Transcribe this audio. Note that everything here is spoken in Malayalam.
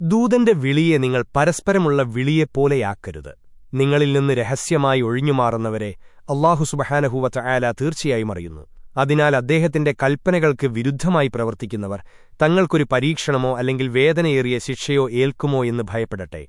ദൂതന്റെ വിളിയെ നിങ്ങൾ പരസ്പരമുള്ള വിളിയെപ്പോലെയാക്കരുത് നിങ്ങളിൽ നിന്ന് രഹസ്യമായി ഒഴിഞ്ഞുമാറുന്നവരെ അള്ളാഹു സുബഹാനഹൂവത്ത ആല തീർച്ചയായും അറിയുന്നു. അതിനാൽ അദ്ദേഹത്തിന്റെ കൽപ്പനകൾക്ക് വിരുദ്ധമായി പ്രവർത്തിക്കുന്നവർ തങ്ങൾക്കൊരു പരീക്ഷണമോ അല്ലെങ്കിൽ വേദനയേറിയ ശിക്ഷയോ ഏൽക്കുമോ എന്ന് ഭയപ്പെടട്ടെ.